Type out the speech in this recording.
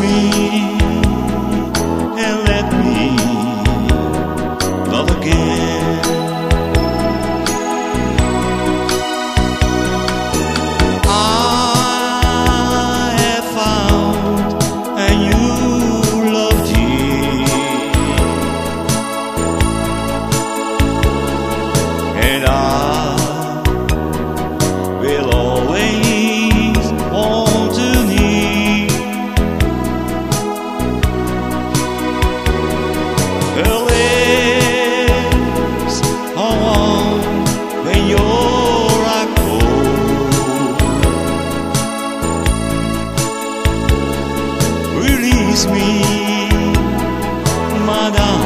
Me and let me love again. I have found a new love, and I. please me, Madame.